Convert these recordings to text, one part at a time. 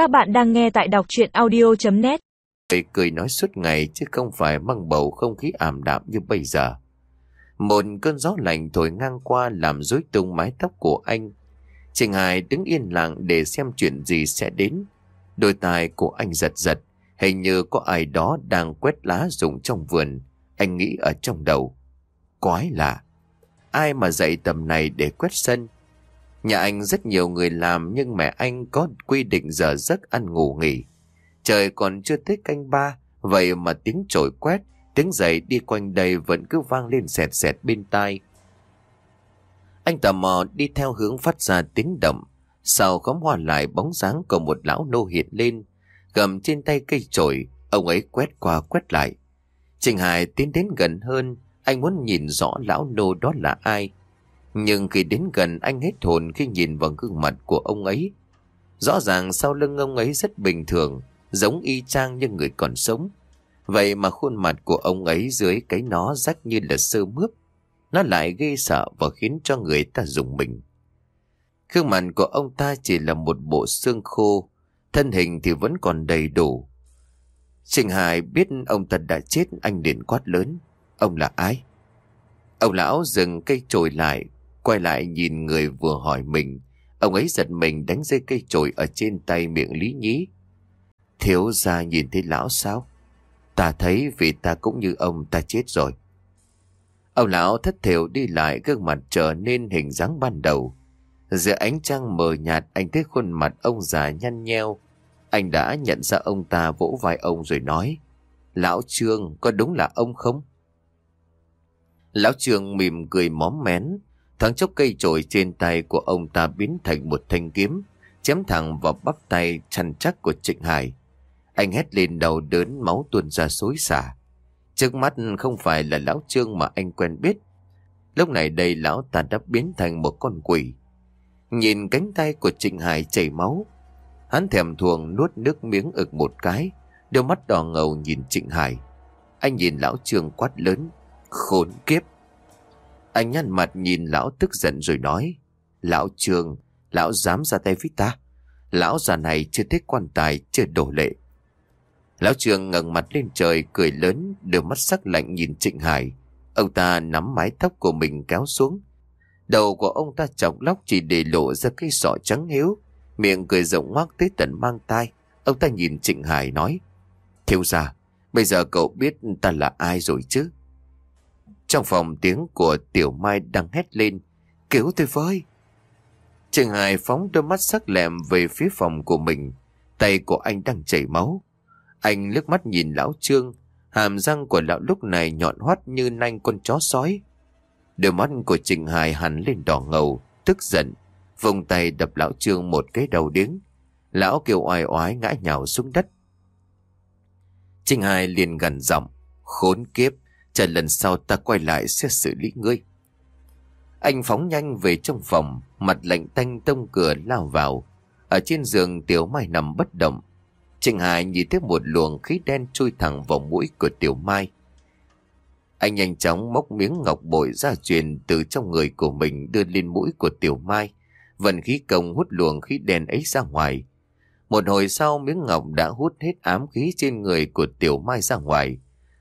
Các bạn đang nghe tại đọc chuyện audio.net Cười cười nói suốt ngày chứ không phải mang bầu không khí ảm đạm như bây giờ. Một cơn gió lạnh thổi ngang qua làm rối tung mái tóc của anh. Trình Hải đứng yên lặng để xem chuyện gì sẽ đến. Đôi tai của anh giật giật, hình như có ai đó đang quét lá rụng trong vườn. Anh nghĩ ở trong đầu. Quái lạ, ai mà dậy tầm này để quét sân? Nhà anh rất nhiều người làm nhưng mẹ anh có quy định giờ giấc ăn ngủ nghỉ. Trời còn chưa tới canh ba, vậy mà tiếng trổi quét, tiếng giày đi quanh đây vẫn cứ vang lên sẹt sẹt bên tai. Anh tò mò đi theo hướng phát ra tiếng động. Sau khóm hoa lại bóng dáng của một lão nô hiện lên, cầm trên tay cây trổi, ông ấy quét qua quét lại. Trình Hải tiến đến gần hơn, anh muốn nhìn rõ lão nô đó là ai. Nhưng khi đến gần anh hết hồn khi nhìn vào gương mặt của ông ấy. Rõ ràng sau lưng ông ấy rất bình thường, giống y chang như người còn sống. Vậy mà khuôn mặt của ông ấy dưới cái nó rách như là sơ mướp. Nó lại ghê sợ và khiến cho người ta dùng mình. Gương mặt của ông ta chỉ là một bộ xương khô, thân hình thì vẫn còn đầy đủ. Trình Hải biết ông ta đã chết anh liền quát lớn. Ông là ai? Ông lão dừng cây trồi lại, quay lại nhìn người vừa hỏi mình. Ông ấy giật mình đánh dây cây chổi ở trên tay miệng lý nhí. Thiếu ra nhìn thấy lão sao? Ta thấy vì ta cũng như ông ta chết rồi. Ông lão thất thiểu đi lại gương mặt trở nên hình dáng ban đầu. Giữa ánh trăng mờ nhạt, anh thấy khuôn mặt ông già nhăn nheo. Anh đã nhận ra ông ta vỗ vai ông rồi nói. Lão Trương, có đúng là ông không? Lão Trương mỉm cười móm mén. Thoáng chốc cây chổi trên tay của ông ta biến thành một thanh kiếm, chém thẳng vào bắp tay chăn chắc của Trịnh Hải. Anh hét lên đầu đớn máu tuôn ra xối xả. Trước mắt không phải là lão trương mà anh quen biết. Lúc này đây lão ta đã biến thành một con quỷ. Nhìn cánh tay của Trịnh Hải chảy máu. Hắn thèm thuồng nuốt nước miếng ực một cái, đôi mắt đỏ ngầu nhìn Trịnh Hải. Anh nhìn lão trương quát lớn, khốn kiếp. Anh nhăn mặt nhìn lão tức giận rồi nói. Lão Trường, lão dám ra tay với ta. Lão già này chưa thích quan tài, chưa đổ lệ. Lão Trường ngẩng mặt lên trời, cười lớn, đôi mắt sắc lạnh nhìn Trịnh Hải. Ông ta nắm mái tóc của mình kéo xuống. Đầu của ông ta chọc lóc chỉ để lộ ra cái sọ trắng hiếu. Miệng cười rộng ngoác tới tận mang tai. Ông ta nhìn Trịnh Hải nói. Thiếu ra, bây giờ cậu biết ta là ai rồi chứ? Trong phòng tiếng của Tiểu Mai đang hét lên. Cứu tôi với! Trương Hải phóng đôi mắt sắc lẹm về phía phòng của mình. Tay của anh đang chảy máu. Anh lướt mắt nhìn lão Trương. Hàm răng của lão lúc này nhọn hoắt như nanh con chó sói. Đôi mắt của Trình Hải hẳn lên đỏ ngầu, tức giận. Vùng tay đập lão Trương một cái đầu điếng. Lão kêu oai oái ngã nhào xuống đất. Trình Hải liền gần giọng. Khốn kiếp, chờ lần sau ta quay lại sẽ xử lý ngươi. Anh phóng nhanh về trong phòng, mặt lạnh tanh tông cửa lao vào. Ở trên giường Tiểu Mai nằm bất động. Trịnh Hải nhìn thấy một luồng khí đen chui thẳng vào mũi của Tiểu Mai. Anh nhanh chóng móc miếng ngọc bội ra truyền từ trong người của mình đưa lên mũi của Tiểu Mai. Vận khí công hút luồng khí đen ấy ra ngoài. Một hồi sau miếng ngọc đã hút hết ám khí trên người của Tiểu Mai ra ngoài.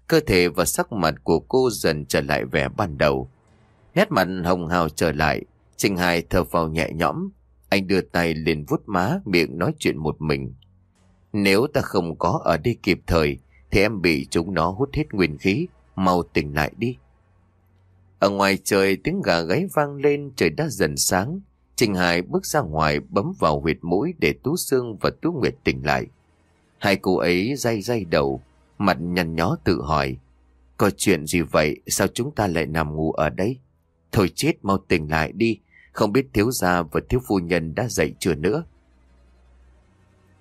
Cơ thể và sắc mặt của cô dần trở lại vẻ ban đầu. Nét mặt hồng hào trở lại, Trình Hải thở vào nhẹ nhõm. Anh đưa tay lên vuốt má, miệng nói chuyện một mình. Nếu ta không có ở đây kịp thời, thì em bị chúng nó hút hết nguyên khí, mau tỉnh lại đi. Ở ngoài trời tiếng gà gáy vang lên trời đã dần sáng. Trình Hải bước ra ngoài bấm vào huyệt mũi để Tú Sương và Tú Nguyệt tỉnh lại. Hai cô ấy day day đầu, Mặt nhăn nhó tự hỏi. Có chuyện gì vậy? Sao chúng ta lại nằm ngủ ở đây? Thôi chết, mau tỉnh lại đi. Không biết thiếu gia và thiếu phu nhân đã dậy chưa nữa.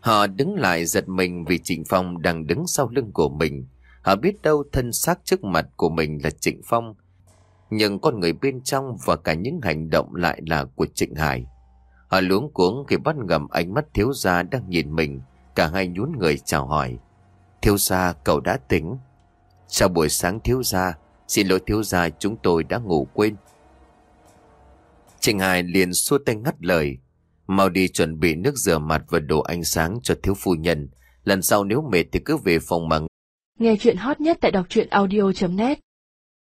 Họ đứng lại giật mình vì Trịnh Phong đang đứng sau lưng của mình. Họ biết đâu thân xác trước mặt của mình là Trịnh Phong. Nhưng con người bên trong và cả những hành động lại là của Trịnh Hải. Họ luống cuống khi bắt ngầm ánh mắt thiếu gia đang nhìn mình. Cả hai nhún người chào hỏi. Thiếu gia, cậu đã tỉnh. Sau buổi sáng thiếu gia, Xin lỗi thiếu gia, chúng tôi đã ngủ quên. Trình Hải liền xua tay ngắt lời. Mau đi chuẩn bị nước rửa mặt và đồ ánh sáng cho thiếu phu nhân. Lần sau nếu mệt thì cứ về phòng mà Nghe chuyện hot nhất tại đọc truyện audio.net